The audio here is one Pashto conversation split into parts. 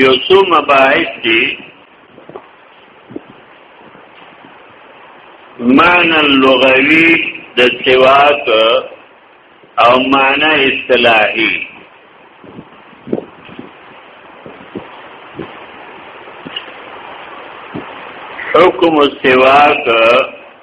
یو څو مباحث دي معنی لغوي د سواک او معنی اصطلاحي حکم السواک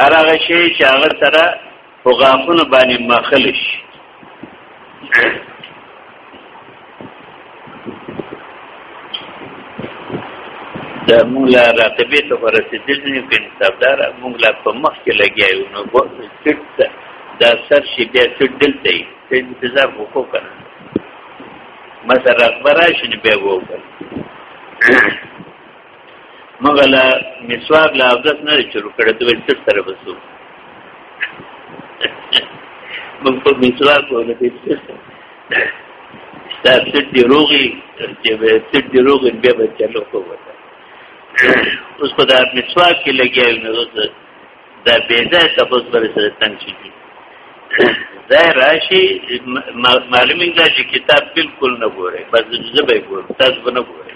هر هغه شی چې هغه سره په غاښونو باندې مخل شي دا موږ لا راتبې ته ورسېدل نه کوي صاحبدار موږ لا په مخ کې لګیایو نو په سټ دا سر شي بیا سټ دلته یې ته انتظار وکړو کنه ما سره خبره شنه بیا وکړه مګر لا مسواک لا عادت نه شروع کړی ته ول څه سره وسو موږ په مسواک ونه کې دا څه دی روغي چې به څه دی روغي بیا به چلو کوو اوس په دا مسواک کې لګیاو نه وځه دا به ځای تاسو پر سره تنګ شي دا راشي معلومه ده چې کتاب بالکل نه ګوره بس زه به ګورم تاسو به نه ګوره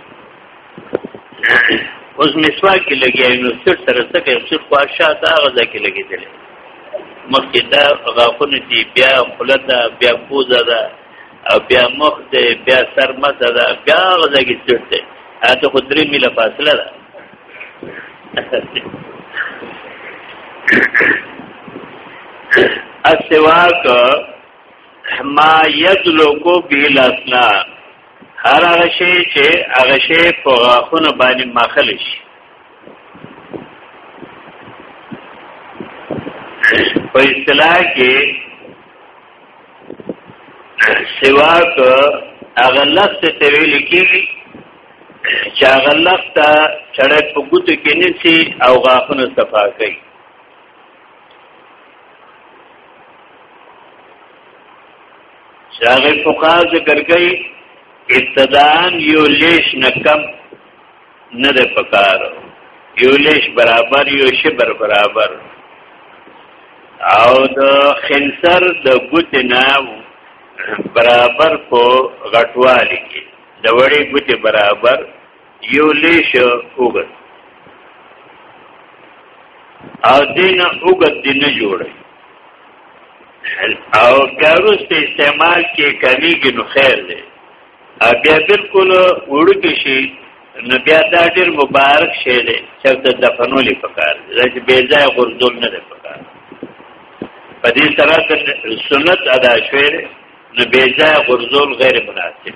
اوس مسوا کې لګیا نو سر سره څه کوي چې خواشه دا غزا کې لګیدل مخکې دا غاخونه دي بیا خلته بیا پوزه ده او بیا مخ ده بیا سر مته ده بیا غزا کې چړته اته خو درې میله فاصله ده السواک ما یدلو کو بیل اسنان هر هغه شی چې هغه شی په غاښونو باندې ماخل شي په اصطلاح کې سواک هغه لفظ ته ویل کېږي چې هغه لفظ ته چړې په ګوتو کې نسی او غاښونه صفا کوي شاغه فقها ذکر کوي ابتداء یو لیش نه کم نه ده پکار یو لیش برابر یو شبر برابر او د خنصر د ګوت نه برابر په غټوالي کې د وړې ګوت برابر یو لیش اوګد او دین اوګد دی نه جوړي او کاروس په استعمال کې کمیږي نو خیر دی او بیا بالکل وړوکی شي نو بیا دا ډېر مبارک شی دی چې د دفنولې پکار دی دا چې بې ځای غرزول نه دی پکار په دې سره سنت ادا شوی دی نو بیځای غرزول غیر مناسب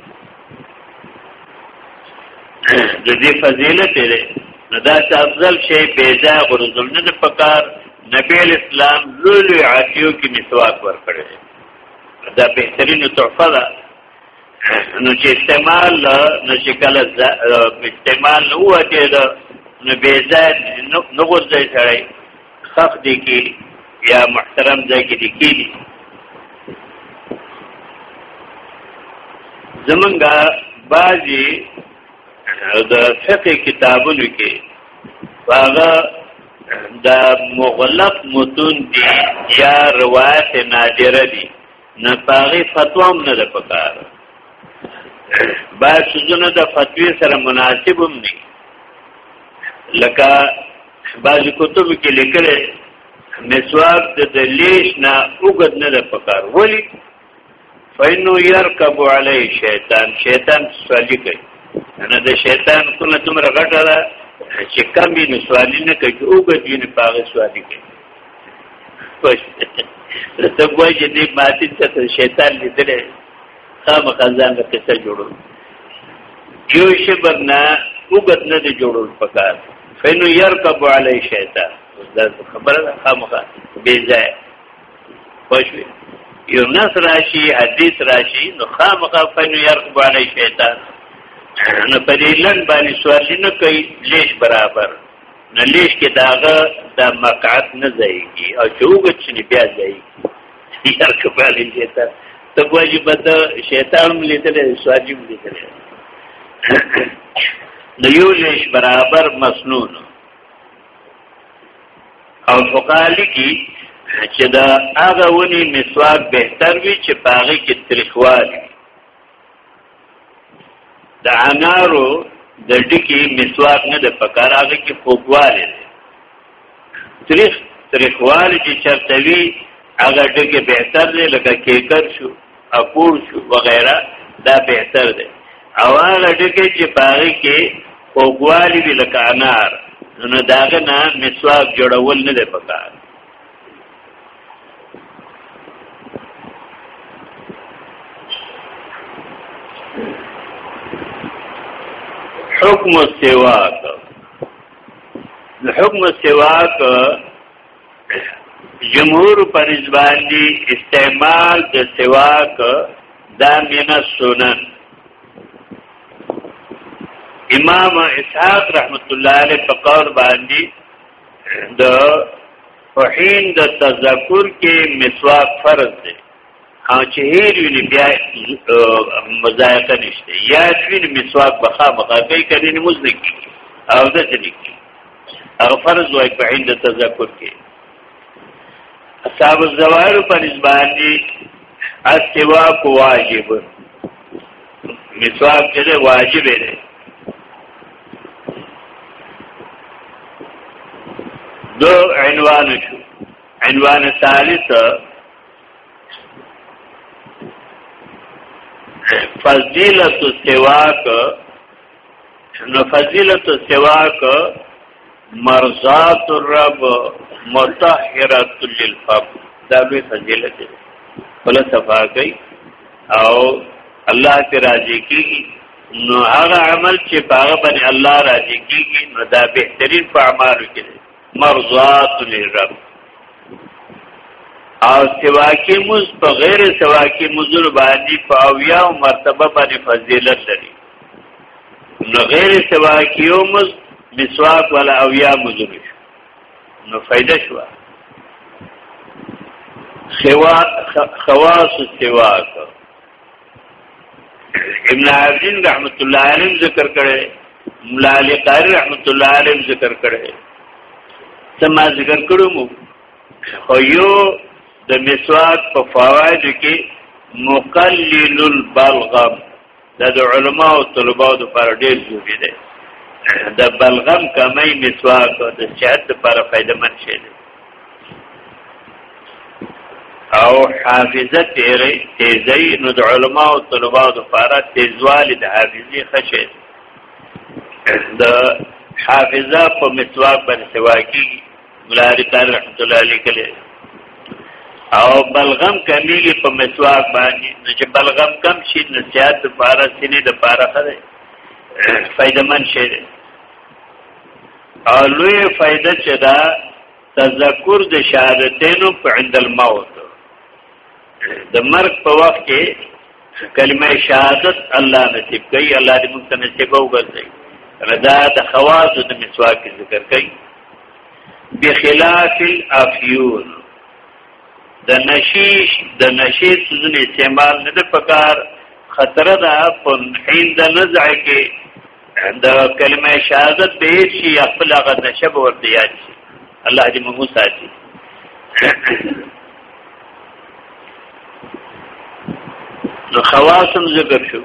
د دې فضیلت دی نو دا چې افضل شی بیځای غرزول نه د پکار نبی اسلام لولو عاتیو کې مسواک ورکړي دا بهترین تحفه ده نو چې استعمال نو چې کله استعمال نو وته نو بیځای نو غرزای سره خخ دی کې یا محترم ځای کې دی کې دي زمونږه بعضی د فقه کتابونو کې هغه د مغلق متون دي یا روایت نادره دي نه پاغي فتوا هم نه ده پکار بعض سوزونه د فتوی سره مناسب هم نه لکه بعضی کتب کې لیکل مسواک د دلیش نه اوګد نه د پکار ولی فینو یرکب علی شیطان شیطان سوالی کوي نه د شیطان کله تمره غټه ده چې کم یې نو سوالی نه کوي اوګد یې نه پاغه سوالی کوي پښته ته وایي چې دې ماتین ته شیطان لیدل تا مقازان له قصه جوړو یو شی برنا وګت نه دی جوړول پکار فینو يرکب علی شیطان دا خبره ده خامخه بی ځای خوشوي یو نس راشي حدیث راشي نو خامخه فینو يرکب علی شیطان نو په دې لن باندې سوال نه کوي لیش برابر نو لیش کې داغه د مقعد نه ځایږي او چې وګت شنی بیا ځایږي یا کپالی شیطان ته کوی بد شیطان لیدل سواجی لیدل نو یو لیش برابر مسنون او فقالی کی چې دا هغه ونی مسواک بهتر وي چې پاغي کې تریخوالي د انارو د ډکی مسواک نه د پکار هغه کې خوګواله تریخ تریخواله چې چرته وی هغه ډکی بهتر دی لکه کیکر شو اپور شو وغیرہ دا بهتر دی او هغه ډکی چې پاره کې خوګواله وی لکه انار نو داغه نه مسواک جوړول نه د پکار حکم السواک د حکم السواک جمهور پر ځبان دي استعمال د سواک د من السنن امام اسحاق رحمت الله علیه په قول باندې د فحین د تذکر کې مسواک فرض دی او چې هیر ویل بیا مزایقه نشته یا ویل مسواک بخا بخا کوي کړي نه مزنه کی او د دې کی هغه فرض وای په عین د تذکر کې اصحاب الزوائر په نسبت دي استواک واجب مسواک چې واجب دی دو عنوان شو عنوان ثالث فضیلت السواک نو فضیلت السواک مرضات الرب مطهرات للفم دا به فضیلت فلسفه کوي او الله ته راضي کیږي نو هغه عمل چې پاغه باندې الله راضي کیږي نو دا بهترین په اعمالو کې دی مرضات للرب او سواکی موز په غیر سواکی موزر باندې په اویا او مرتبه باندې فضیلت لري نو غیر سواکی او موز مسواک ولا اویا موزر نو فائدہ شو خوا خواص سواک ابن عابدین رحمت الله علیه ذکر کړي مولا علی قاری رحمت الله علیه ذکر کړي سما ذکر کړو مو خو یو د مسواک په فواید کې مقلل البلغم دا د علما او طلباو لپاره ډېر ضروري دی د بلغم کمی مسواک د صحت لپاره فائدمن شي دی او حافظه تیرې تیزی نو د علما او طلبه او د فارا تیزوالی د حافظي خشه د حافظه په مسواک باندې سوا کی ملاری کار رحمت الله علیه کله او بلغم کمیږي په مسواک باندې نو چې بلغم کم شي نو سیات د فارا سینې د فارا خره فائدمن شي اولوی فائدہ چې دا تذکر د شهادتینو په عند الموت د مرګ په وخت کې کلمه شهادت الله نصیب کوي الله دې موږ ته نصیب وګرځي رضا د خواص د مسواک ذکر کوي بخلاف الافیون د نشیش د نشی سوزن استعمال نه د پکار خطر ده په هند نزع کې د کلمه شهادت به شي خپل هغه نشب ورته یاد شي الله دې موږ ساتي نو خواصم ذکر شو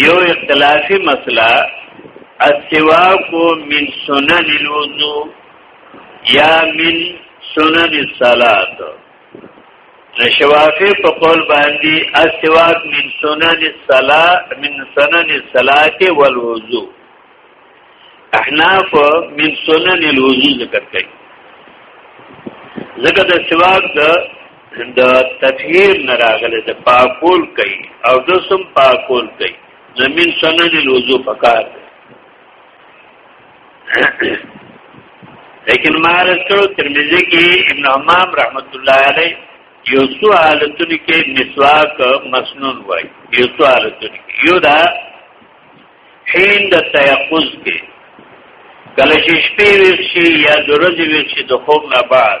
یو اختلافي مسله السواک من سنن الوضو یا من سنن الصلاه شوافی په قول باندې اسواق من سنن الصلاه من سنن الصلاه والوضوء احناف من سنن الوضوء ذکر کوي ځکه د سواق د د تطهیر نه راغله د پاکول کوي او د سم پاکول کوي زمين سنن الوضوء پکار دی لیکن ما رسول ترمذی کې ابن حمام رحمت الله علیه یو څو حالتونو کې مسواک مسنون وای یو څو حالتونو کې یو دا حين د تيقظ کې کله چې شپې وشي یا د ورځې وشي د خوب نه بعد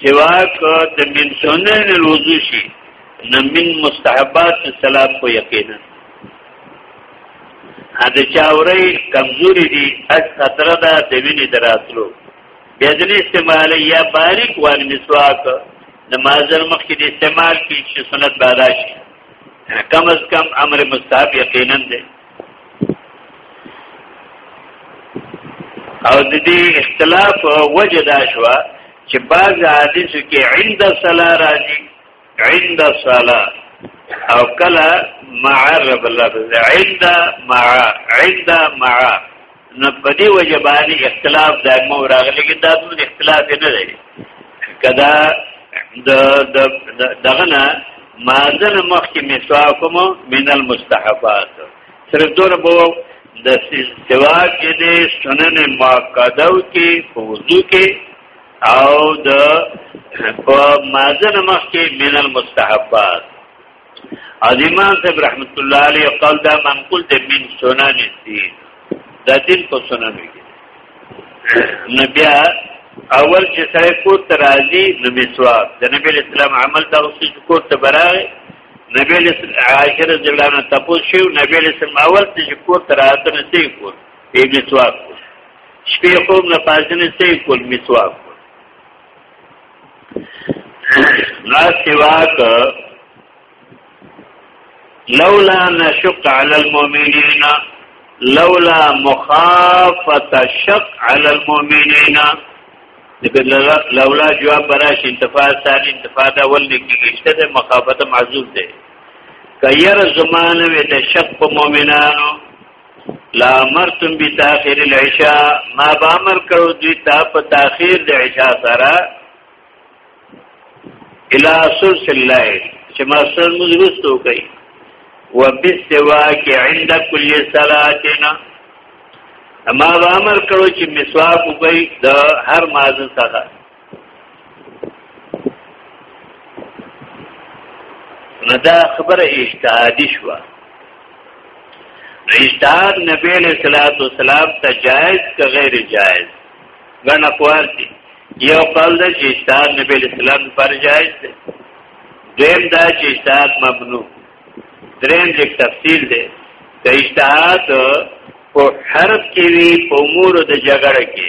سواک د من سنن الوضو شي نه من مستحبات الصلاه خو یقینا دا چاوري کمزوري دي اس خطر ده د وینې دراتلو بیا ځنې استعمال یا باریک وال مسواک د مازر مخ کې د استعمال کې چې سنت باداشي کم از کم امر مستحب یقینا ده او د دې اختلاف وجه دا شو چې بعض حدیثو کې عند صلا راځي عند صلا او کله مع رب الله عند مع عند مع نو په دې وجه باندې اختلاف د مو راغلی کې دا د اختلاف نه دی کدا د دغه نه مازن مخ کې مسواکم من المستحبات صرف دور بو د سوا کې د سنن مؤکده او کې فوزو کې او د په مازن مخ کې من المستحبات عظیمان صاحب رحمت الله علیه قال دا منقول د من سنن دي دا دین په سنن دي نو بیا اول چې سره کو ترازی نو مسواک د نبی اسلام عمل دا اوس چې کو ته برای نبی عاشر جلانه تاسو شو نبی اسلام اول چې کو ترازی نه سی کو په مسواک شپې خوب نه پاتنه سی کو مسواک ما سواک لولا نشق على المؤمنين لولا مخافت شق على المؤمنين لولا جواب براش انتفاع ثاني انتفاع دا ول کیږي چې د مخافت معذوب ده کیر زمانه وي د شق په مؤمنانو لا مرتم بی تاخیر العشاء ما با امر کرو دوی تا په تاخیر د عشاء سره الى سلس الله چې ما سر مزرستو کوي وبالسواک عند كل صلاتنا ما با امر کرو چې مسواک وکړي د هر مازن څخه نو دا خبره اجتهادي شوه اجتهاد نبی علیہ الصلوۃ والسلام ته جائز که غیر جائز غن اقوال دي یو قول د اجتهاد نبی علیہ السلام پر جائز دی دیم دا چې اجتهاد ممنوع دریم لیک تفصیل دی که اجتهاد په حرف کې وي په امور د جګړه کې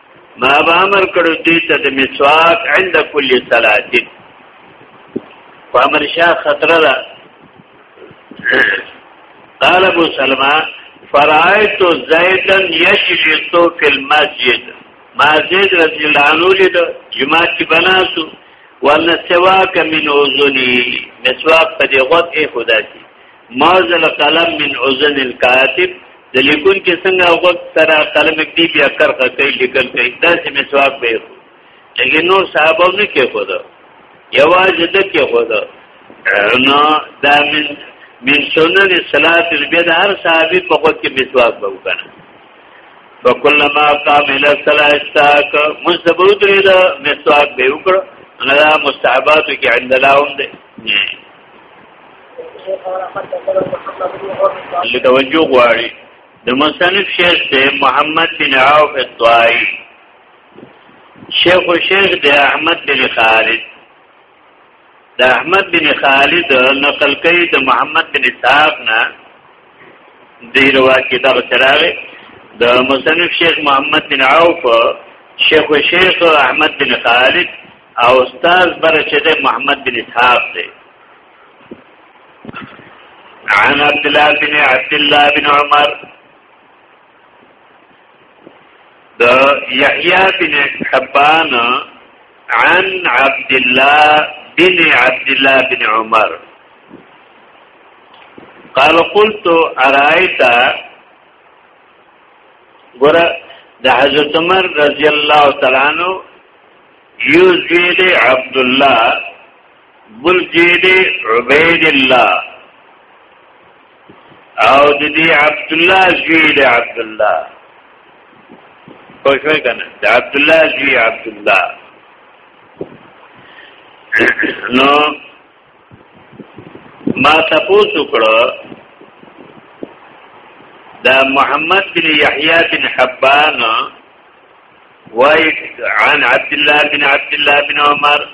ما به امر کړو دوی ته د مسواک عند کل صلات په امر شاه خطر ده قال ابو سلمہ فرایت زیدا یجلس فی المسجد ما زید رضی الله عنه لید جماعت کې بناسو ولنسواک من اوزنی مسواک په دې غوږ کې خدا کی ماذا القلم من اذن الكاتب د لیکون کې څنګه وخت سره قلم دی بیا کرخه کوي لیکل کوي دا چې مسواک به لګي نور صحابه نه کې خو دا یواز د کې خو دا نو دا من من سنن صلات البيد هر صحابي په وخت کې مسواک به وکړي فكلما قام الى الصلاه استاك مستبوت لري دا مسواک به وکړه نه مستحبات کې عند الله هم دي لتوجه غواړي د مصنف شیخ دی محمد بن عوف الطائی شیخ و شیخ دی احمد بن خالد د احمد بن خالد نقل کوي د محمد بن صاحب نه دی روا کې دا چراغه د مصنف شیخ محمد بن عوف شیخ و شیخ احمد بن خالد او استاد بر چې ده محمد بن اسحاق ده عن عبد الله بن عبد الله بن عمر د یحیی بن حبان عن عبد الله بن عبد الله بن عمر قال قلت ارايت ګور د حضرت عمر رضی الله تعالی عنہ یو زوی دی عبد الله بل زوی دی عبید الله او د دې عبد الله زوی دی عبد الله پښه کنه د عبد الله زوی عبد الله نو ما تاسو کړه دا محمد بن یحیی بن حبان وای عن عبد الله بن عبد الله بن عمر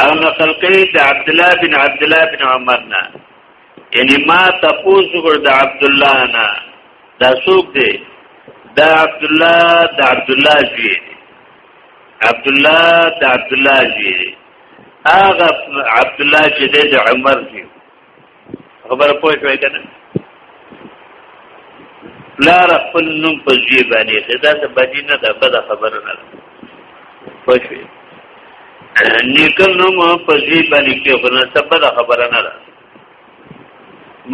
او نقل کوي د عبد الله بن عبد الله بن عمر نه یعنی ما تاسو ګور د عبد الله نه دا څوک دی دا عبد الله د عبد الله زوی دی عبد الله د عبد الله زوی دی هغه عبد الله چې د عمر زوی خبر پوه شوې کنه لار خپل نوم په ځای باندې دا څه بدی نه ده بده خبره نه ده پوه شوې نیکل نوم په ځای باندې کې خو نه څه بده خبره نه ده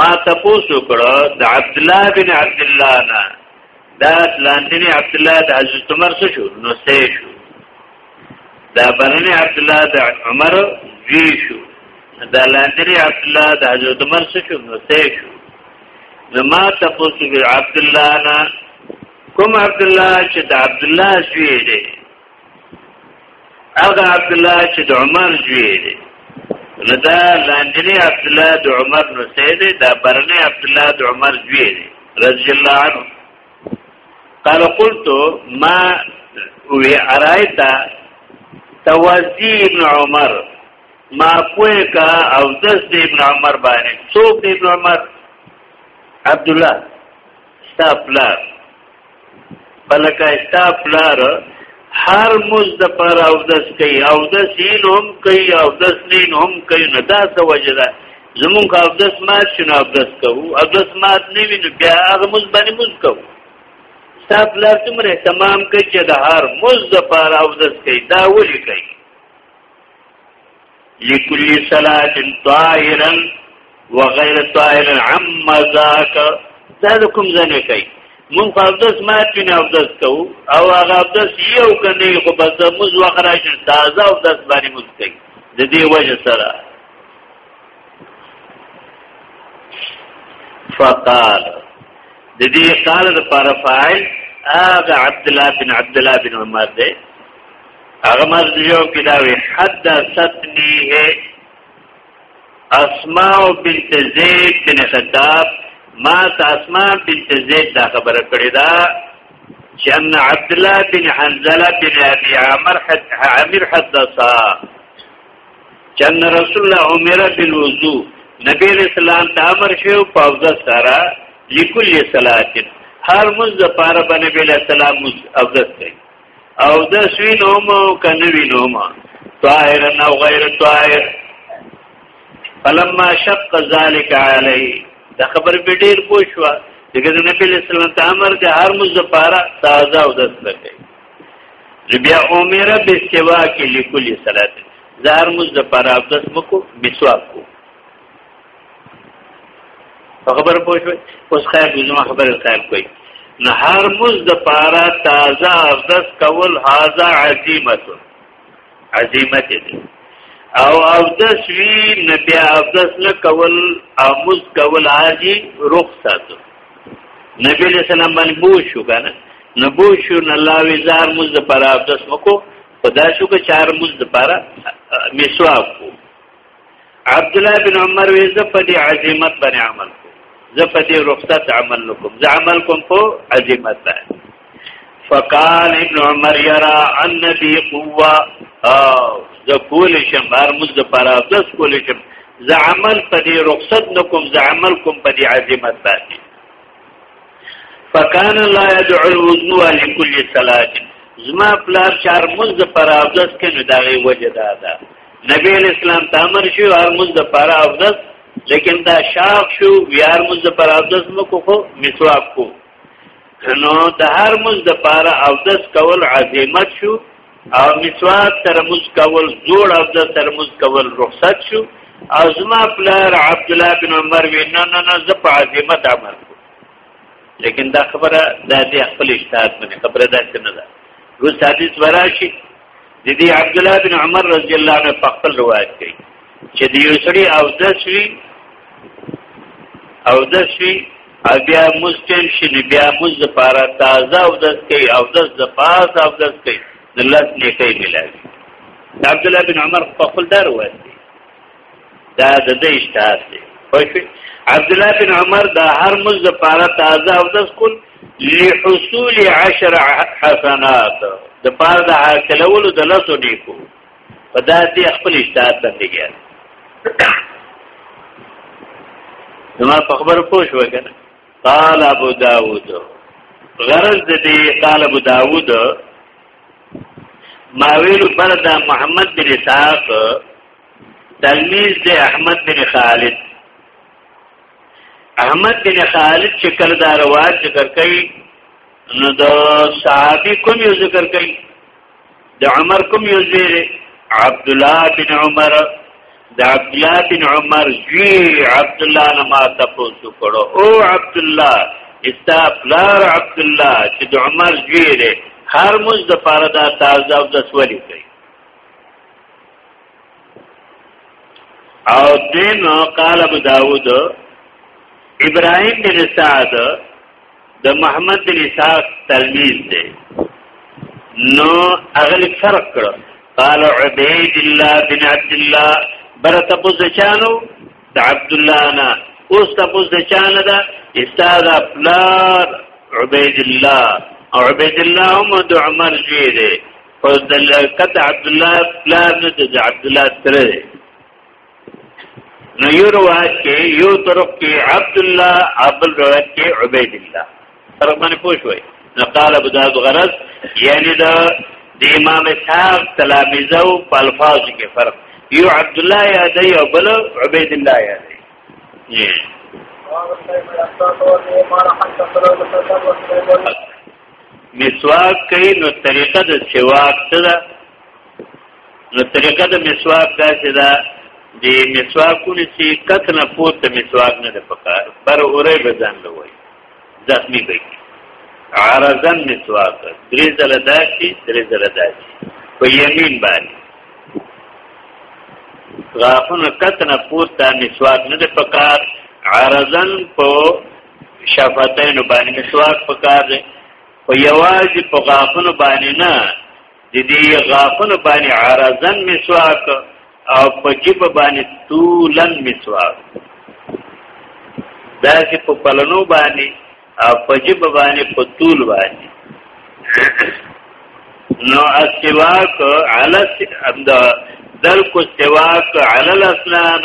ما تاسو کړه د عبد الله بن عبد الله نه دا لاندنی عبد الله د حضرت عمر څه شو نو سه شو دا برنی عبد الله د عمر جی شو دا لاندنی عبد الله د حضرت عمر څه شو نو سه شو نو ما تاسو کې عبد الله نه کوم عبد الله چې د عبد الله جی دی هغه عبد الله چې د عمر جوی دی نو دا لاندنی عبد الله د عمر نو سید دا برنی عبد الله د عمر جوی دی رضی الله عنه قال قلت ما وی ارایت توازی ابن عمر ما پوی کا او دس دی ابن عمر باندې څوک دی ابن عمر عبد الله ستا پلار بلکه ستا پلار هر موز د پر او دس کوي او دس یې هم کوي او دس نه هم کوي نه دا څه وجه ده زمونږ او دس مات شنو او دس کوو او دس مات نه وینو بیا هغه موز باندې موز کوو ستا پلار څومره اهتمام کوي چې د هر موز د پر او دس کوي دا ولي کوي لكل صلاة طائرا وغير طائرا عما ذاك دا د کوم ځای نه کوي مونږ خو اودس ماتو نه اودس کوو او هغه اودس یو کنه خو بس د موز وخت راشي تازه اودس باندې موز کوي د دې وجه سره فقال د دې قال د پر فاعل هغه عبد الله بن عبد الله بن عمر دی هغه مسجد یو کې دا وی حدثتنی ہے اسماء بنت زید بن خطاب ما ته اسماء بنت زید دا خبره کړې ده چې ان عبد الله بن حنزله بن ابي عامر عامر حدثا چې ان رسول الله عمر بالوضو نبی رسول الله ته امر شو په افضل سره لكل صلاه هر مز د پاره باندې بل سلام افضل کوي او د شوی نوم کنه وی نوم طائر او غیر طائر فلما شق ذلك علی دا خبر به ډیر پوښوا دغه نبی له سلام ته امر د هر مز لپاره تازه او دست لګی بیا عمر به سوا کې لیکل صلات زهر مز لپاره دست مکو مسواک کو خبر پوه شو اوس خیر دې زما خبره صاحب کوي نه هر مز د پارا تازه اودس کول هاذا عظیمت عظیمت دې او اودس وی نه بیا اودس نه کول او مز کول حاجی رخصت نبی علیہ السلام باندې بو شو کنه نو بو شو نه الله وی زار مز د پارا اودس مکو خدا شو که چار مز د پارا میسواک کو عبد الله بن عمر وی زه په دې عزمت باندې عمل کوم زه په دې رخصت عمل نکوم زه عمل کوم په عزمت باندې فقال ابن عمر يرى النبي قوه او زه کول شم هر مز د پاره داس کول شم زه عمل په دې رخصت نکوم زه عمل کوم په دې عزمت باندې فکان لا يدعو الوضوء لكل صلاه زما پلار چار مز پر اوس کې نو دا وجه ده نبی اسلام ته امر شو هر موږ د پاره افضل لیکن دا شاق شو ویار موږ د پاره افضل مو کو مسواک کو نو د هر موږ د پاره افضل کول عظمت شو او مسواک تر موږ کول جوړ افضل تر موږ کول رخصت شو او زما پلار عبد الله بن عمر وی نه نه نه زپ عظمت عمل لیکن دا خبره د دې خپل اجتهاد باندې خبره ده چې نه ده روز حدیث وراشي د دې عبد الله بن عمر رضی الله عنه په خپل روایت کې چې د یو سړي او د شي او د شي بیا مستن شي بیا مز لپاره تازه او د کوي او د زفاس او د کوي د لس نیکي ملایي عبد الله بن عمر په خپل دروازه دا د دې اشتهاد دی پښې عبد الله بن عمر دا هر مز د پاره تازه او د سکول لحصول 10 حسنات د پاره د حاصلولو د لاسو دی کو په دا دې خپل اشتهاد باندې ګیا زما په خبر پوښ وکنه قال ابو داود غرض دې قال ابو داود ما ویلو پر دا محمد بن اسحاق تلمیز دی احمد بن خالد احمد بن خالد چې کله دا رواج ذکر کوي نو د صحابي کوم یو ذکر کوي د عمر کوم یو زیر عبد الله بن عمر د عبد الله بن عمر جی عبد الله نه ما تاسو کړو او عبد الله استغفار عبد الله چې د عمر جی له هر مز د پاره دا تازه او د سولې کوي او دیم قال ابو داود ابراهیم بن سعد د محمد بن اسحاق تلمیذ دی نو اغلی فرق کړ قال عبید الله بن عبد الله بر تاسو ځانو د عبد الله نه اوس تاسو ځانو دا استاد افلار عبید الله او عبید الله هم د عمر جی دی خو د لکت عبد الله پلار نه د عبد الله سره دی نو یو روایت کې یو طرف کې عبد الله ابل روایت کې عبید الله طرف باندې پوښ وای نو قال ابو داود غرض یعنی دا د امام اسحاق تلامذه او الفاظ کې فرق یو عبد الله یا دی او بل عبید الله یا دی Yeah. مسواک کوي نو طریقه د سواک څه ده نو طریقه د مسواک دا چې دا د مسواکونه چې کتنه پوت د مسواک نه د پکار بر اورې بزن لوي زخمی به عرضن مسواک درې زله داشي درې زله داشي په یمین باندې غافن کتنه پوت د مسواک نه د پکار عرضن په شفتین باندې مسواک پکار دی خو یوازې په غاښونو باندې نه د دې غاښونو باندې عرضن مسواک او په جیب باندې طولن مسواک دا چې په پلنو باندې او په جیب باندې په طول باندې نو السواک علی السواک درک السواک علی الاسنان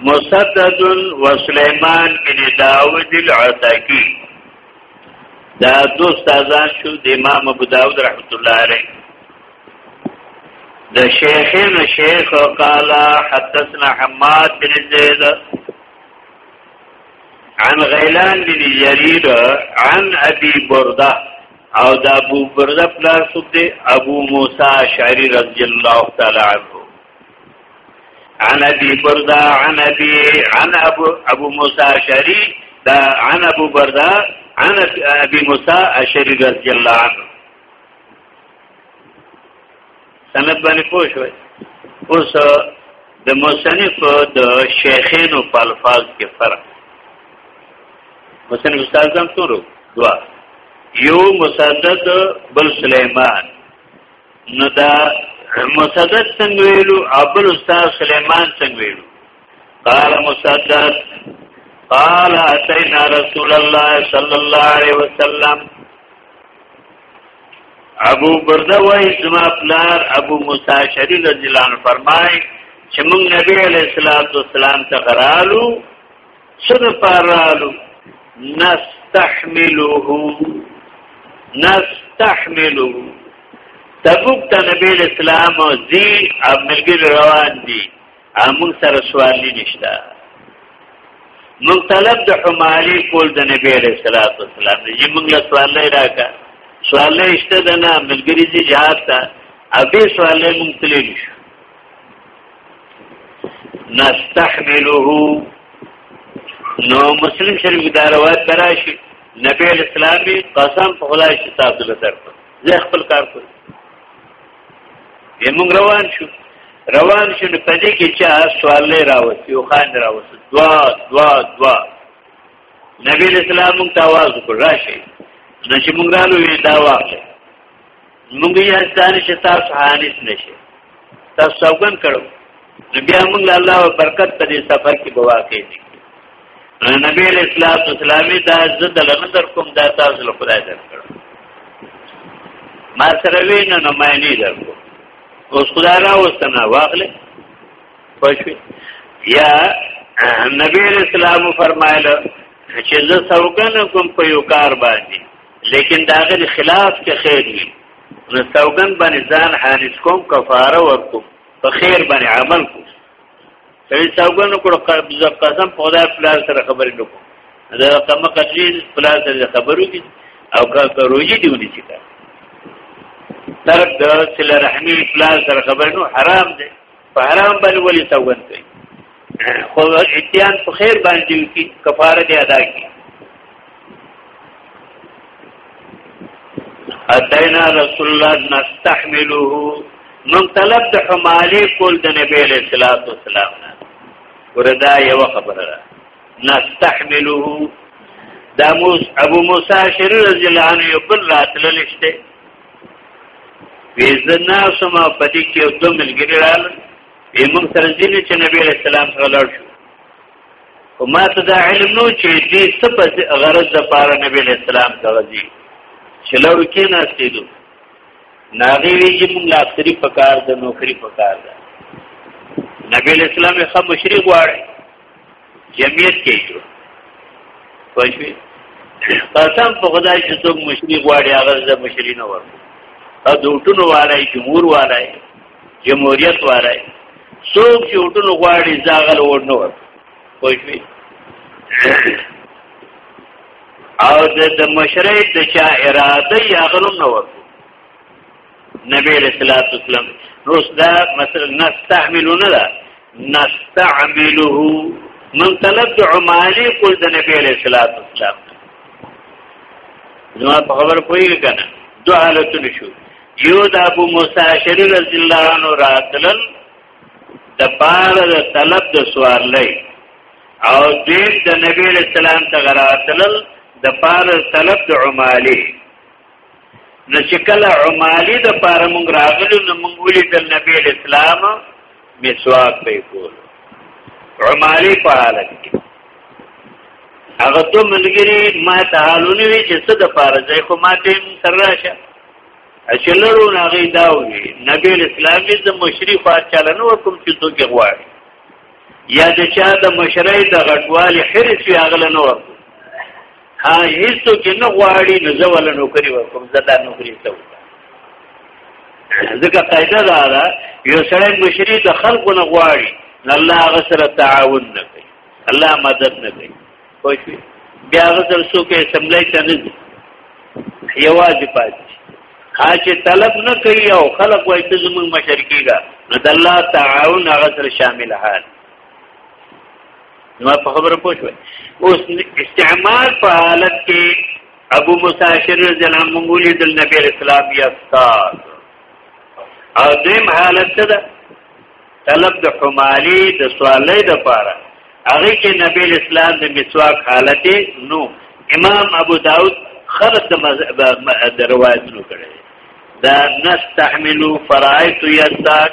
مسدد و سلیمان بن داود العتاقی دا دو استادان شو د امام ابو داود رحمت الله علیه د شیخین شیخ قال حدثنا حماد بن زید عن غیلان بن یرید عن ابي برده او دا ابو برده پلار سو دی ابو موسی شعری رضی الله تعالی عنہ عن ابي برده عن ابي عن ابو ابو موسى شري دا عن ابو برده عن ابي موسى اشري رضي الله عنه سند باندې پوه شوي اوس د مصنف د شیخینو په الفاظ کې فرق مصنف استاد زم تورو دوا یو مسدد بل سلیمان نو دا مسدد څنګه ویلو ابل استاد سليمان څنګه ویلو قال مسدد قال اتينا رسول الله صلى الله عليه وسلم ابو برده وای زما پلار ابو موسی شری رضی الله عنه فرمای چې موږ نبی علیہ الصلوۃ والسلام ته غرالو سر پارالو نستحمله نستحمله تبوک ته نبی اسلام او زی عملګر روان دي امون سره سوالی نشتا من طلب د حماری کول د نبی علیہ الصلوۃ والسلام یې موږ له سوال راکا سوال نشته د نه عملګری دي جهاد ته ابي سوال موږ تللی شو نستحمله نو مسلم شریف دا روایت تراشی نبی اسلامي قسم په خدای چې تاسو له درک زه خپل کار کوم یمن روان شو روان شو نو پدې کې چې سوال لې راوست یو خان راوست دوا دوا دوا نبی اسلام ته आवाज وکړ راشي نو چې مونږ رالو وی دا واخله موږ یې ارزان شي تاسو حانیس نشي تاسو سوګن کړو نو بیا موږ له الله برکت په دې سفر کې بواقع دي نبی علیہ الصلوۃ والسلام دا عزت له نظر کوم دا تاسو له خدای درکړ ما سره وینه نو مې نه درکو اوس خدای را وستنه واغله پښوی یا نبی علیہ السلام فرمایله چې زه سوګن کوم په یو کار باندې لیکن دا غل خلاف کې خیر وي نو سوګن باندې ځان حانس کوم کفاره ورکوم په خیر باندې عمل کوم سړي سوګن کړو قبضه قسم په خدای پلار سره خبرې نکوم دا کمه قتلیل پلار سره خبرو کې او که روزي دی ونی چې ترک د سله رحمی پلار سره خبرې نو حرام دی په حرام باندې ولي توبه کوي خو اتیان په خیر باندې کی کفاره دی ادا کی اتینا رسول الله نستحمله من طلب د حمالی کول د نبی علیہ الصلوۃ والسلام نه وردا یو خبره ده نستحمله دا موس ابو موسی شری رضی الله عنه یو بل راتلل شته ویزنا سما پدې کې یو دوه ملګري رااله یې موږ سره ځینې چې نبی علیہ السلام سره لاړ شو او ما ته دا علم نو چې دې څه په غرض د پاره نبی علیہ السلام ته راځي چې لور کې نه استېدو ناغي وی چې موږ لا اختری پکار د نوکری پکار ده نبی علیہ السلام یې خه مشرق واړی جمعیت کې شو پښوی قسم په خدای چې څوک مشري غواړي هغه د مشري نه ورکو او د وټونو والای جمهور والای جمهوریت والای څوک چې وټونو غواړي ځاغل ور نه ورکو پښوی او د مشرۍ د چا اراده یې هغه نه ورکو نبی رسول الله صلی الله علیه وسلم نو دا مثلا نستعملونه دا نستعمله من طلب د عمالی قل د نبی علیہ الصلوۃ والسلام نو په خبر کوی کنه دوه حالتونه شو یو د ابو موسی شری رضی الله عنه راتلل د پار د طلب د سوال لای او دین د نبی علیہ السلام ته غراتلل د پار طلب د عمالی نو چې کله عمالی د پاره مونږ راغلو نو مونږ ولیدل نبی اسلام مسواک به کول عمالی په حالت کې هغه تو ملګری ما ته حالونه وی چې څه د پاره ځای خو ما ته سره راشه اچلرو ناغي دا وی نبی اسلام دې د مشرف اچلنو کوم چې تو کې غواړي یا د چا د مشرۍ د غټوالي حرس وی اغلنو ورکو ها هیڅو کې نه غواړي نو زه ولا نوکری ورکوم زه دا نوکری ته ځکه قاعده دا ده یو سړی مشری د خلکو نه غواړي نه الله هغه سره تعاون نه کوي الله مدد نه کوي خو بیا هغه سره څوک اسمبلی ته نه ځي یوازې پاتې ها چې طلب نه کوي او خلک وایي ته زموږ مشرکی ده نو د الله تعاون هغه سره شامل حال نو په خبره پوه شو اوس استعمال په حالت کې ابو مساشر رضی الله عنه مولي د نبی اسلام یا استاد او دیم حالت څه ده طلب د حمالی د سوالې د پاره هغه کې نبی اسلام د مسواک حالت نو امام ابو داود خلق د مذهب د روایت نو کړی دا نستحملو فرایت یستاک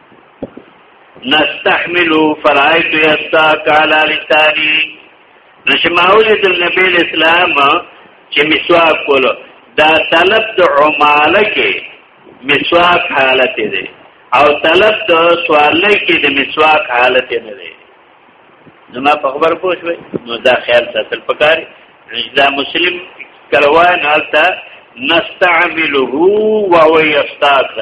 نستحمل فرایت یستا کالا لسانی نشماول د نبی اسلام چې مسواک کول دا طلب د عماله کې مسواک حالت دی او طلب د سوال کې د مسواک حالت نه دی نو ما په خبر پوه شوې نو دا خیال ساتل پکار دا مسلم کلوان حالت نستعمله وهو یستاذ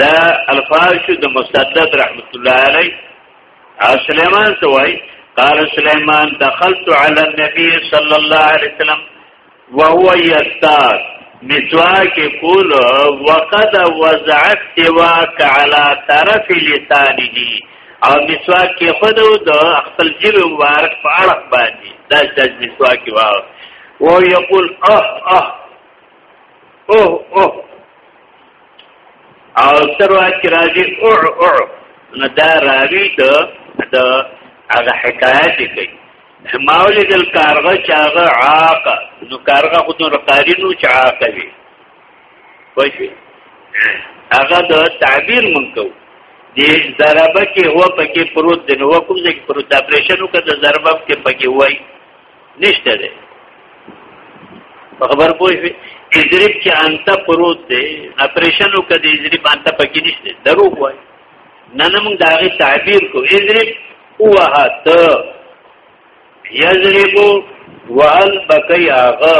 دا الفاظ شو د مسدد رحمت الله علی او سليمان ته وای قال سليمان دخلت على النبي صلى الله عليه وسلم وهو يستاق مسواک کول وقد وزعت سواک على طرف لسانه او مسواک کې خود د خپل جیب مبارک په اړه باندې دا د مسواک واو او یقول اه اه او او او تر واکه راځي او او نو دا راوی د د هغه حکایت کوي ماولد الکارغه چاغه عاق نو کارغه خو نور قارینو چاغه وي پښې هغه د تعبیر مونږ کوو د ضربه کې هو پکې پروت دی نو کوم ځای کې پروت اپریشن وکړه د ضربه کې پکې وای نشته دی په خبر پوه شي اجرب چې انت پروت دی اپریشن وکړي د اجرب انت پکې نشته درو وای نه نه موږ دا غي تعبیر کو اجرب اوه ته یجرب وال بکی اغه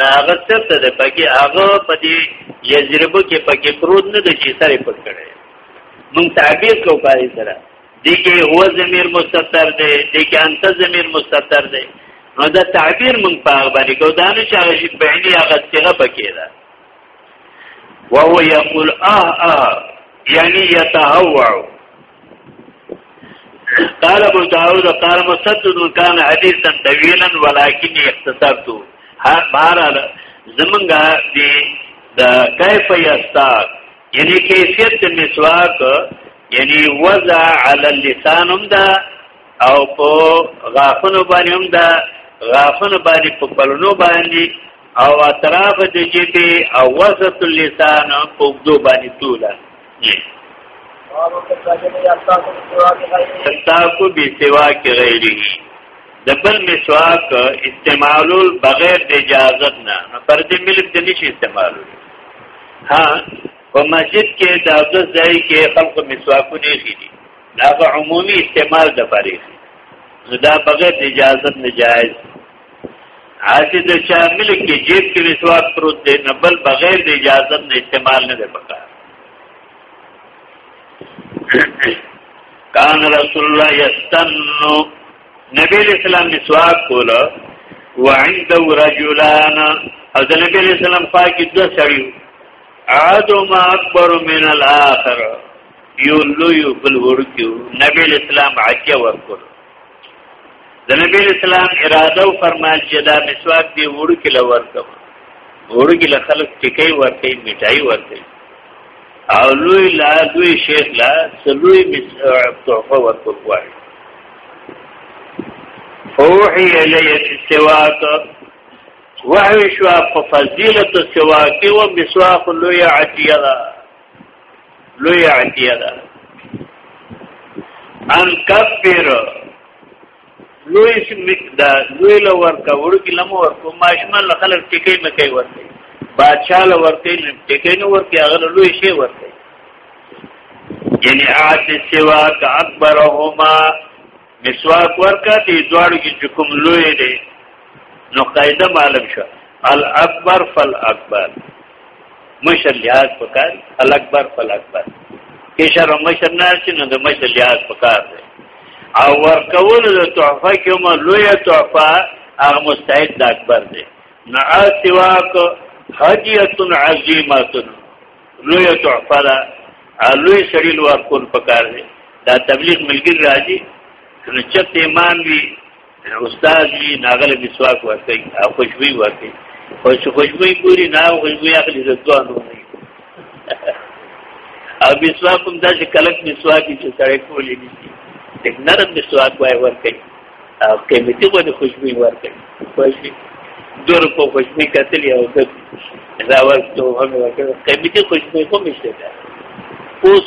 ناغه څه ده پکې اغه پدې یجرب کې پکې پروت نه د چې سره پټ کړي موږ تعبیر کو پای سره دي کې هو ضمیر مستتر دی دي کې انت ضمیر مستتر دی نو دا تعبیر مونږ په هغه باندې کو دا نه چې هغه شی په عیني هغه څنګه پکې ده وهو یقول اه اه یعنی یتهوع قال ابو داود قال مسدد كان حديثا طويلا ولكن اختصرته هر بهر زمونږه دی د کیف یستاق یعنی کیفیت د مسواک یعنی وضع علی اللسان هم دا او په غافنو باندې هم دا غافنو باندې په پلونو باندې او اطراف د جبه او وسط اللسان په دو باندې توله استاکو بی سواک غیره د بل مسواک استعمالول بغیر د اجازت نه پر دې ملک د نشي استعمالول ها په مسجد کې د اوس ځای کې خلکو مسواکونه غیدي دا په عمومي استعمال د پاره نو دا بغیر د اجازه نه جایز عاطی د چا ملک کې جیب کې مسواک پروت دی نه بل بغیر د اجازه نه استعمال نه دی پکار کان رسول الله یستنو نبی اسلام مسواک کوله وعنده رجلان او د نبی علیہ السلام خوا کې دوه سړي عادما اکبر من الاخر یو لوی بل ورکیو نبی علیہ السلام عجیه ورکړ د نبی علیہ السلام اراده او فرمایل چې دا مسواک دی ورکی لور کوم ورکی له خلق ټکی ورکی میټای ورکی او لوی لا لوی شیخ لا سلوی تحفه ورکوي فوحی الیه سواک وحی شو په فضیلت سواک او مسواک لوی عطیه ده لوی عطیه ده ان کفر لوی دا لوی لور کا ورکی لمو ورکو ماشمان له خلک ټیکې نه کوي ورته بادشاہ له ورته ټیکې نه ورته هغه لوی شی ورته یعنی آت سوا کا اکبرهما مسواک ورکا دی دوړو کې کوم لوی دی نو قاعده معلوم شو الاکبر فالاکبر مشر لحاظ پکار الله اکبر فل اکبر کې شر مشر نه چې نو د مشر لحاظ پکار دی او ورکول د تحفه کې مو لوی تحفه هغه مستعد د اکبر دی نه سوا کو هدیه عظیمه لوی تحفه ده لوی شړیل ورکول پکار دی دا تبلیغ ملګری راځي نو چې ایمان وی استاد یې ناغله مسواک ورکړي او خوشبوي ورکړي خو چې خوشبوي ګوري نه او خوشبوي اخلي ځوانو او مسواک هم داسې کلک مسواک چې سړی کولی نشي لیک نرم مسواک وای ورکړي او قیمتي باندې خوشبوي ورکړي خوشبوي دور په خوشبوي کتلی او د راوځ ته هم ورکړي قیمتي خوشبوي هم نشته اوس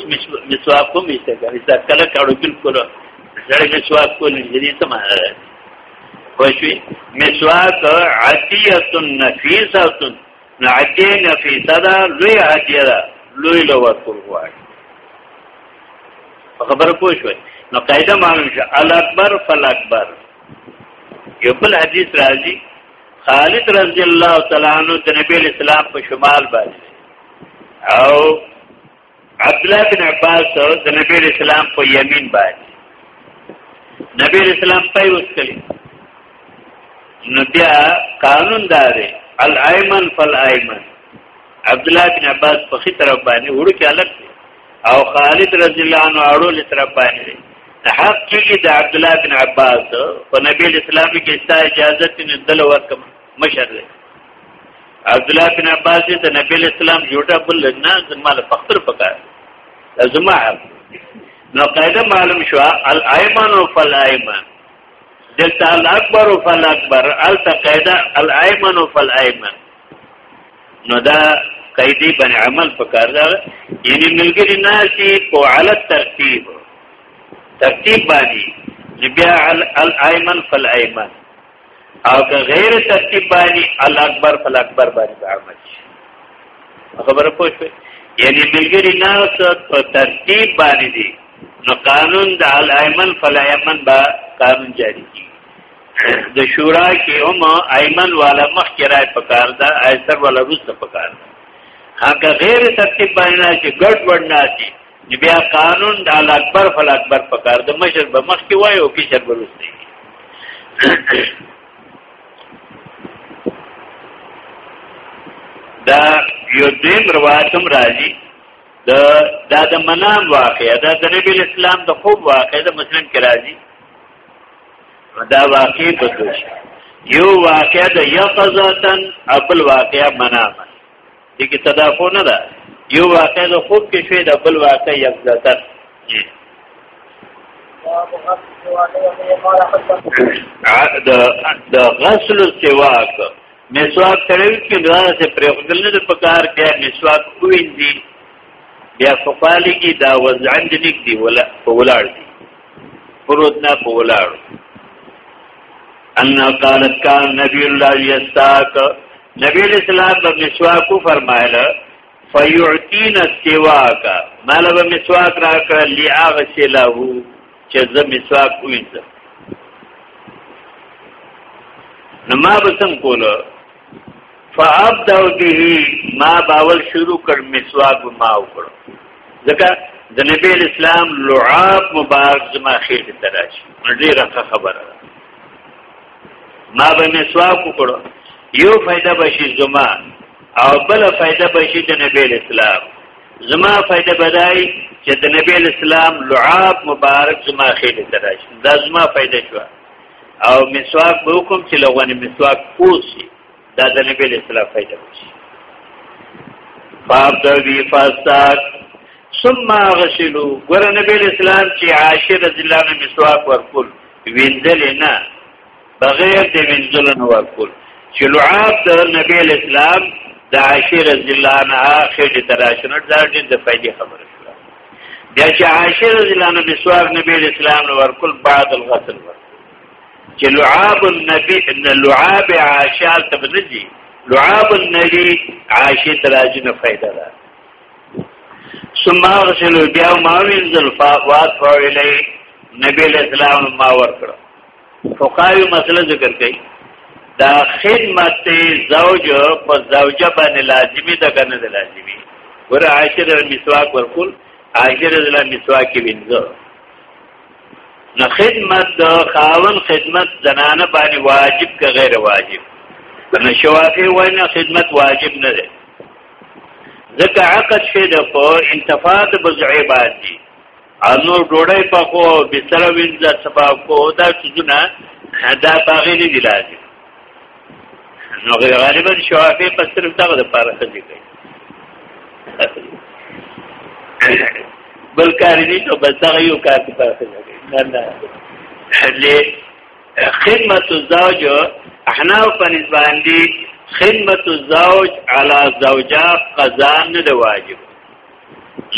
مسواک هم نشته دا کلک اړو بالکل زړه مسواک کول دې څه معنا ده خوشوي مسواک عتیه نفیسه نو عتیه نفیسه ده لوی عتیه ده لوی لو ورکول غواړي خبر پوه شوي نو قاعده معلوم شه الاکبر فالاکبر یو بل حدیث راځي خالد رضی الله تعالی عنہ د نبی اسلام په شمال باندې او عبد الله بن عباس د نبی اسلام په یمین باندې نبی اسلام پیروز کړي نو بیا قانون دار الایمن فالایمن عبد الله بن عباس په خي طرف باندې وړو کې الګ او خالد رضی الله عنه اړو له طرف باندې حق چې د عبد الله بن عباس په نبی اسلام کې استا اجازه نه دل ورکم مشر دی عبد الله بن عباس د نبی اسلام جوړه بل نه زماله فخر پکار زما نو قاعده معلوم شو الایمان فالایمان دلته الاکبر فالاکبر الته قاعده الایمان فالایمان نو دا قاعده بن عمل پکار دا یعنی ملګری نه شي په علت ترتیب ترتیب باندې بیا الایمان فالایمان او که غیر ترتیب باندې الله اکبر فل اکبر باندې به عمل شي خبره پوه شئ یعنی ملګری ناس په ترتیب باندې دي نو قانون د الایمن فل ایمن با قانون جاری کی د شورا کې هم ایمن والا مخ کې راي پکار دا ایسر والا روز ته پکار دا هغه غیر ترتیب باندې چې ګډ وډ نه شي بیا قانون د الله اکبر فل اکبر پکار د مشر به مخ کې وای او کې شر ورسته دا یو دیم روایتم راځي د دا د منام واقعه دا د نبی اسلام د خوب واقعه د مسلم کې راځي دا واقعي په دوش یو واقعه د یقظتن ابل واقعه منام دې کې تدافع نه ده یو واقع د خوب کې شوی د بل واقع یکزتر د د غسل سواک مسواک تړل کې دا چې پرېخدل نه په کار کې مسواک کوین دي بیا فقالی کې دا وزن دې نګدي ولا ولاړ دي پروت نه په ولاړ ان قالت کان نبی الله یستاک نبی اسلام په مسواک فرمایله فیعتینا سواک مال به مسواک راکړه لیاغ سلاه چې زه مسواک وینځم نو ما به څنګه کوله فابدأ به ما باول شروع کړ مسواک ما وکړ ځکه د نبی اسلام لعاب مبارک زما خېټ تراش ډیره خبره ما به مسواک وکړ یو فائدہ بشي زما او بل فائدہ بشي د نبی اسلام زما فائدہ بدای چې د نبی اسلام لعاب مبارک زما خېټ تراش دا زما فائدہ شو او مسواک به حکم چې لغونه مسواک پوسی دا د نبی له اصلاح فائدہ وشي فاب دوی فاستاک ثم غسلو ګور نبی اسلام چې عائشه رضی الله عنها مسواک ورکول وینځل نه بغیر د وینځل نه ورکول چې لعاب د نبی اسلام د عائشه رضی الله عنها خېټه تراشنه ځار دې د فائدې خبره بیا چې عائشه رضی الله عنها مسواک نبی اسلام نو ورکل بعد الغسل ور چې لعاب النبي ان لعاب عائشه تبنجي لعاب النبي عائشه تراجنه فائدہ ده ثم اغسل بیا ما من ذل فاوات فویلی نبی اسلام ما ور کړ فقاوی مسله ذکر کړي دا خدمت زوج په زوجه باندې لازمی ده کنه ده لازمی ور عاشر مسواک ورکول عاشر له مسواک وینځو نو خدمت د خاون خدمت زنانه باندې واجب که غیر واجب نو شوافی وینا خدمت واجب نه ده ځکه عقد شی د په انتفاع د بضعی باندې نور ډوډۍ په خو بستر وینځ سبا کو دا سونه دا باغې نه دی لازم نو غالبا شوافی په صرف دغه د پاره خځې کوي بل کار نه ته بس هغه یو کار په پاره خځې کوي نه نه له خدمت الزوج احنا په نسبت باندې خدمت الزوج علی زوجه قضا نه دی واجب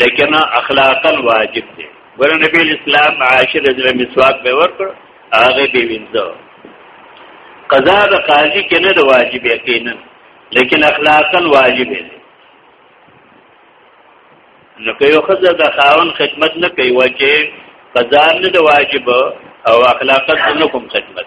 لیکن اخلاقا واجب دی ګور نبی اسلام عائشه رضی الله مسواک به ورکړ هغه به وینځو قضا د قاضي کې نه د واجب یقینا لیکن اخلاقا واجب دی نو که یو خزه د خاون خدمت نه کوي وجه قضا نه د واجب او اخلاقا نه کوم خدمت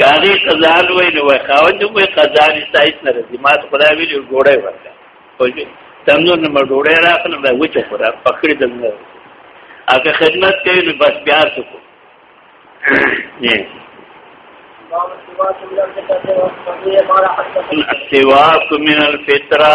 کاغی قزال وای نو وای خاوند مو قزال سایت نه رسي ما ته خدای ویل ګوړې ورته خو تنور نه مړ ډوړې راخلم دا وچه خورا پخړې دنه اګه خدمت کوي نو بس بیا څه کو السواك من الفطره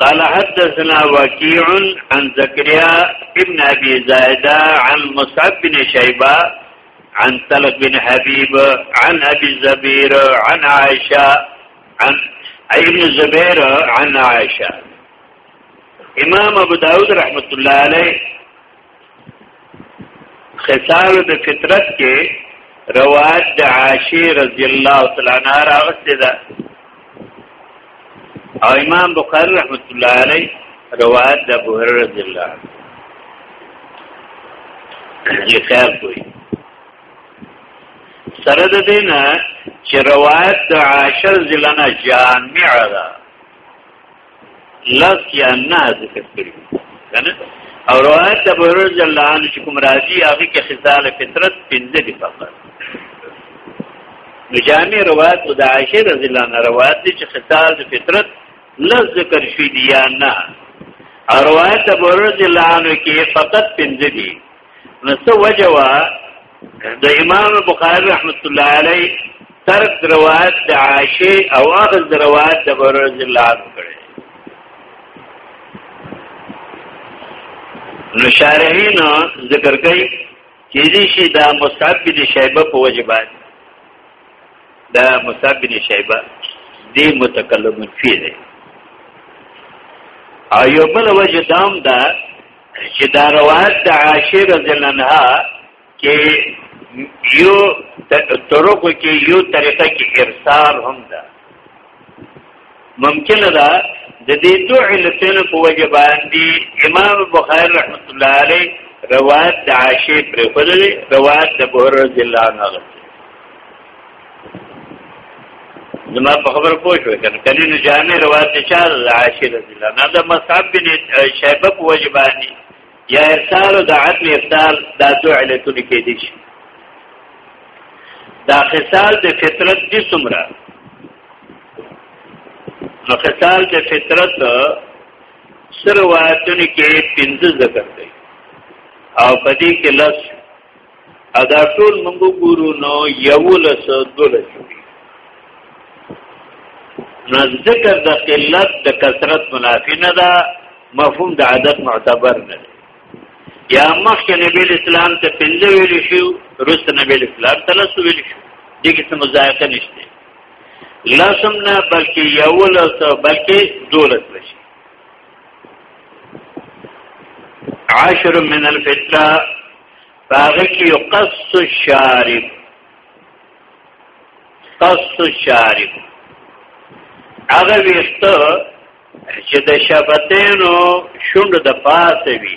قال حدثنا وكيع عن زكريا ابن ابي زائده عن مصعب بن شيبه عن طلق بن حبيب عن ابي الزبير عن عائشه عن ابن الزبير عن عائشه امام ابو داود رحمت الله علیه خصال د فطرت کې روایت د عائشه رضی الله تعالی عنها راغسته ده او امام بخاری رحمت الله علی روایت د ابو هرره رضی الله عنه خیال کوي سره د دینه چې روایت د عائشه رضی الله عنها جامع ده لس یا نه ذکر کړی کنه او روایت د ابو هريره الله عنه چې کوم راځي هغه کې خصال فطرت پنځه دي فقط مجامع روایت د عائشه رضی الله عنها روایت دي چې خصال د فطرت لز ذکر شوی دی یا نه او روایت ابو هريره الله عنه کې فقط پنځه دي نو څه وجه وا د امام بخاری رحمت الله علی ترک روایت د عائشه او اخذ روایت د برز الله کړي نو شارحین ذکر کوي چې دې شی دا مصعب بن شیبه په وجبات دا مصعب بن شیبه دې متکلم فيه دی ایوبل وجدام دا چې دا روایت د عائشه رضی الله عنها کې یو طرق کې یو طریقه کې ارسال هم ده ممکن ده د دې دوه علتونو په وجه باندې امام بخاری رحمت الله علیه روایت د عائشه پر خپل روایت د بهر رضی الله عنها زما په خبر پوه شو کنه کله نو جامع روایت چار عاشر رضی الله عنه دا مصعب بن شیبه په وجبانی یا ارسال او د عدم ارسال دا دوه علتونه کې دي شي دا خصال د فطرت دي سمرا نو خصال د فطرت سره واتونه کې پنځه ذکر کړي او پدې کې لس ادا ټول موږ ګورو نو یو لس دوله جوړي نو ذکر د قلت د کثرت منافی نه ده مفهوم د عدد معتبر نه ده یا مخکې نبی اسلام ته پنځه ویل شو روس نبی اسلام ته لس ویل شو دغه څه مزایقه نشته لاسم نه بلکې یو لس بلکې دولس لشي عشر من الفتنه باغی کی یو قص الشارب قص الشارب هغه ویسته چې د شفتینو شوند د پاسه وی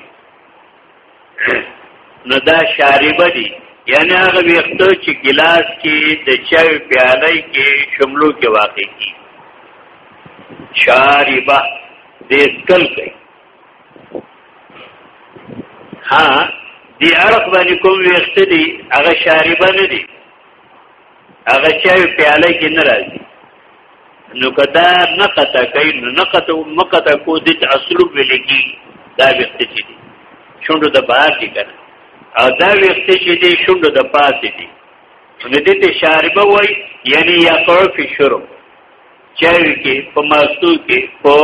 نو دا شارب دی یعنی هغه ویسته چې ګلاس کې د چای پیاله کې شملو کې واقع کی شاربه دې سکل کوي ها دی عرق باندې کوم ویخت دی هغه شاربه نه دی هغه چای پیاله کې نه راځي نو کدا نقطه کوي نو نقطه مقطه کو د اسلوب ولګي دا وخت چې دي شوندو د بهر دي کنه او دا وخت چې دي شوندو د پاسې دي نو دې ته شاربه وای یعنی یا قرف شرب چاوي کې په ماستو کې په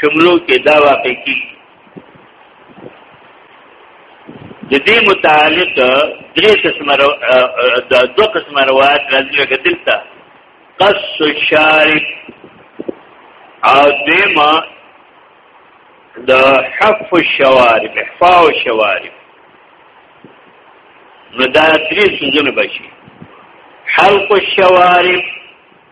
شملو کې دا واقع کی د دې متعلق درې قسمه د دوه قسمه روایت راځي لکه دلته قص الشارب او دیمه د حف الشوارب احفاء الشوارب نو دا درې سوزونه بشي حلق الشوارب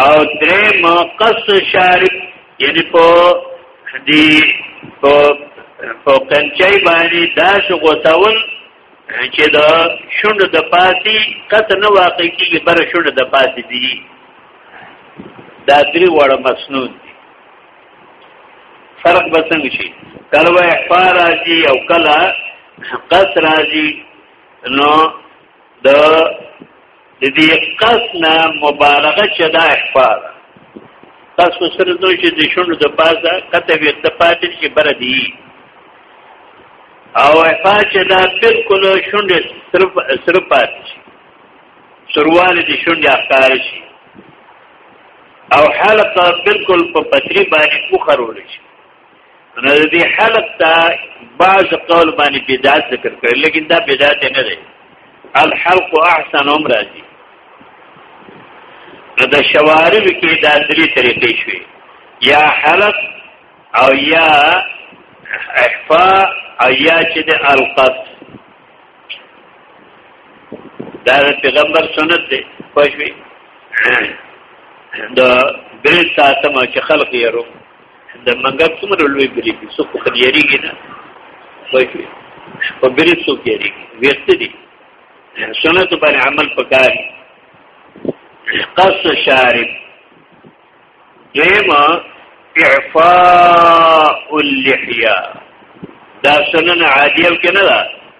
او درې مقص شارب یعنی په دې په په کنچای باندې دا شو غوتاول چې دا شوند د پاتې کته نه واقع کیږي بر شوند د پاتې دي دا درې وړه مسنون دي فرق به څنګه شي کله وای احفار راځي او کله قص راځي نو د د دې قصد نه مبالغه چې دا اخفاء تاسو سره نو چې د شونو د پاسه کته وخت پاتې چې بر دی او اخفاء چې دا بالکل شوند صرف صرف پاتې شي سرواله د شوند اخکار شي او حالت بالکل په پتری باندې وخرول شي نو دې حلق ته بعض قول باندې بدعت ذکر کړل لیکن دا بدعت نه دی الحلق احسن عمر دي نو د شوارب کې دا درې طریقې شوي یا حلق او یا احفاء او یا چې د القط دا د پیغمبر سنت دی پښوی د درې ساعته ما چې خلق یې رو د منګه څومره لوی بری دي څوک په یریږي نه وایي په بری څوک یریږي ویسته دي سنت باندې عمل پکار قص شارب دیمه اعفاء اللحیه دا سنن عادیه کې نه ده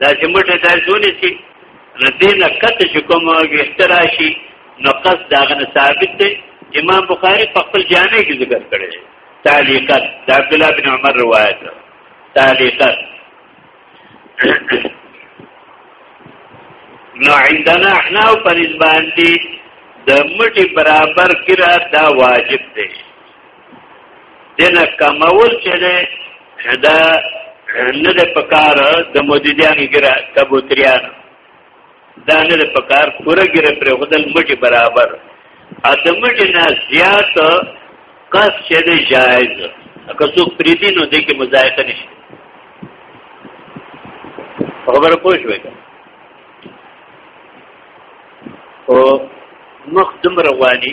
دا چې مټه دا جونې شي نو دې نه کته چې کوم ویخترا شي نو قص دا غنه ثابت دی امام بخاری په خپل جامع کې ذکر کړی دی تعلیقات د عبد الله بن عمر روایت تعلیقات نو عندنا احنا او پنځ باندې د مټي برابر کرا دا واجب دی دنه کمول چې ده دا نه ده پکار د مودیدیانو ګره کبوتریان دا نه ده پکار پوره ګره پر خدل مټي برابر ادمټ نه زیات کس چې ده جایز که څوک پریدي نو دې کې مزایقه نشي خبره پوه شوې او مخ دمر وانی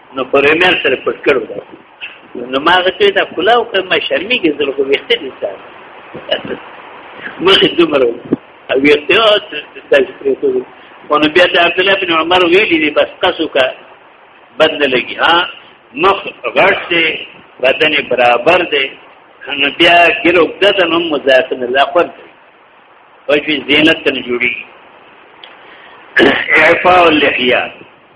نو پرېمر سره پټ کړو نو ما غته دا کلاو کړ ما شرمېږي زه خو وخت دې سره مخې دومره او وخت او تاسو پرې ته ونه بیا د عبد الله بن عمر ویلي دي بس قصو کا بد نه لګي ها مخ غړ دې بدن برابر دې نو بیا ګرو دته نو مضاف نه لا پر وجه زینت نه جوړي اعفاء اللحیات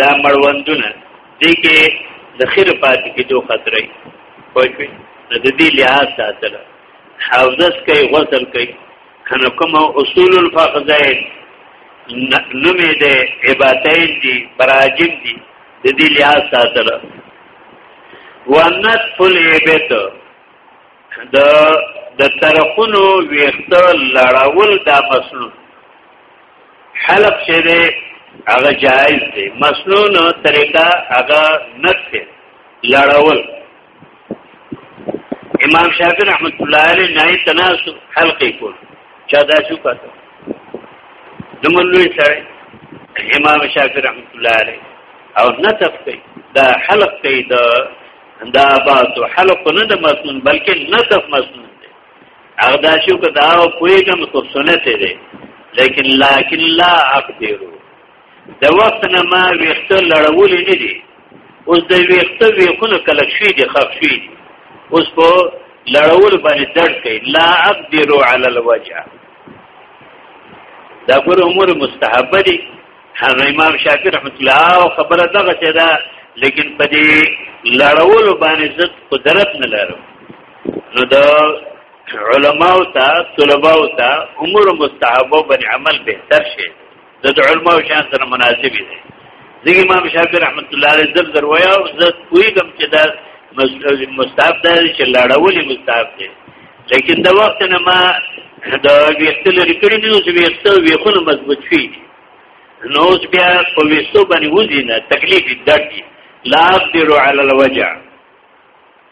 دا مړوندونه دې کې د خیر پاتې کېدو خطر وي پوهې نه د دې لحاظ ساتل حافظ کوي غسل کوي کنه کوم اصول الفقزین نومې دې عبادتین دي براجم دي د دې لحاظ ساتل ونت فل عبادت د د طرفونو ویخته لړول دا مسلوب حلق چې دی هغه جایز دی مسنون طریقه هغه نه دی لړول امام شافعی رحمت الله علیه نه تناسب حلق کول چا دا شو کاته دملوی سره امام شافعی رحمت الله علیه او نه تفقی دا حلق دی دا دا باسو حلق نه د مسنون بلکې نطف مسنون هغه دا شو که دا پوهېږم خو سنت دی لیکن لکن لا اقدرو د وخت نه ما ویخته لړولې نه دي اوس د ویخته ویخونه کلک شوي دي خف شوي دي اوس په لړول باندې درد کوي لا اقدرو علی الوجه دا ګور امور مستحبه دي هر امام شافعي رحمت الله او خبره دغه چې دا لیکن په دې لړول باندې زت قدرت نه لرم نو دا علما او تا طلبه او تا امور مستحبه بن عمل بهتر شي د علما او شان سره مناسب دي ځکه امام شافعي رحمت الله علیه زر در ویا او زه کویګم چې دا مستحب ده چې لاړولې مستحب دي لیکن دا وخت نه ما دا ویخت لري کړی نو چې ویخت ویخونه مضبوط شي نو اوس بیا په ویستو باندې وځي نه تکلیف درد دي لا اقدر على الوجع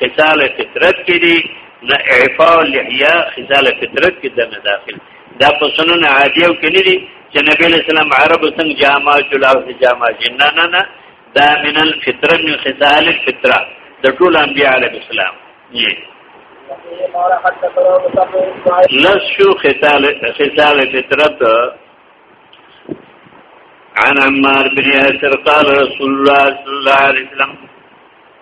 خصال فطرت کې دي نه اعفاء اللحیه خصال فطرت کې د نه داخل دا په سنن عادیو کې نه دي چې نبی له سلام عرب څنګه جامع جلاو چې جامع جنا نه نه دا من الفطره من خصال الفطره د ټول انبیاء علیه السلام یې لسو خصال خصال فطرت عن عمار بن ياسر قال رسول الله صلى الله عليه وسلم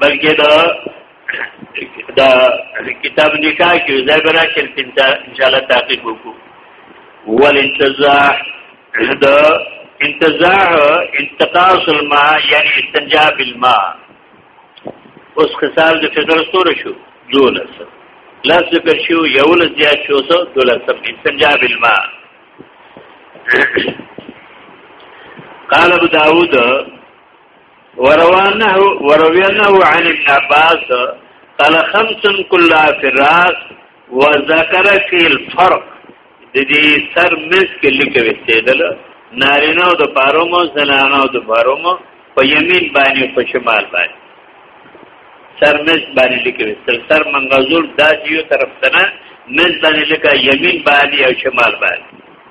بلکې دا دا کتاب نکاح کې ځای برا چې ان شاء الله تحقیق وکړو والانتزاع دا انتزاع انتقاص الماء یعنی استنجاء بالماء اوس خسار د فطر ستور شو دولس لاس ذکر شو یو لس زیات شو سو دولس استنجاء بالماء قال ابو داود وروانه وروانه عن ابن عباس قال خمس كلها في الراس وذكر في الفرق د دې سر مس کې لیکل کېدل نارینه او د پارومو زنانه او د پارومو په یمین باندې په شمال باندې سر مس باندې لیکل تل سر منغزور دا یو طرف ته نه مس باندې لیکل یمین باندې او شمال باندې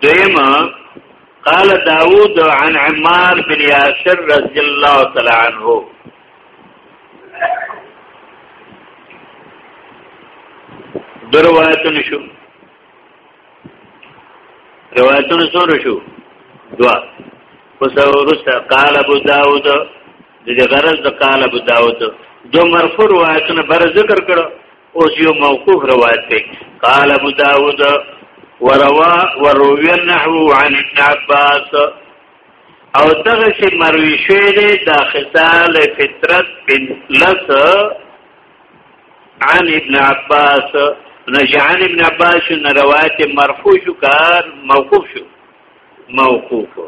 دیمه قال داود عن عمار بن یاسر رضی الله تعالی عنہ دروایتون شو روایتون سور شو دوا پس ورسته قال ابو داود د غرض د قال ابو داود دو مرفوع روایتونه بر ذکر کړو اوس یو موقوف روایت دی قال ابو داود وروا وروي النحو عن ابن عباس او دغه شی مروي شوی دی د خصال فطرت بن لس عن ابن عباس نجعان ابن عباس شو روایت مرفوع شو کار موقوف شو موقوف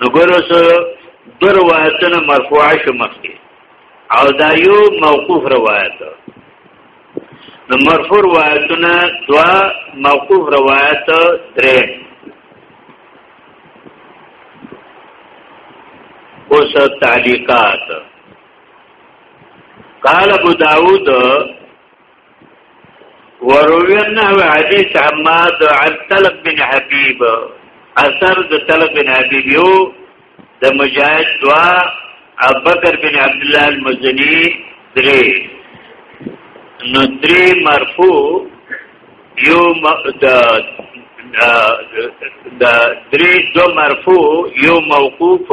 نو ګورو سو دروازه مرفوعه شو مخکې او دا یو موقوف روایت نو مرفوع روایتونه دوا موقوف روایت درې اوس تعلیقات قال ابو داود وروي انه حديث حماد عن طلب بن حبيب اثر د طلب بن حبيب یو د مجاهد دوا ابوبکر بن عبد الله المزني درې نو درې مرفوع یو د د درې دو مرفوع یو موقوف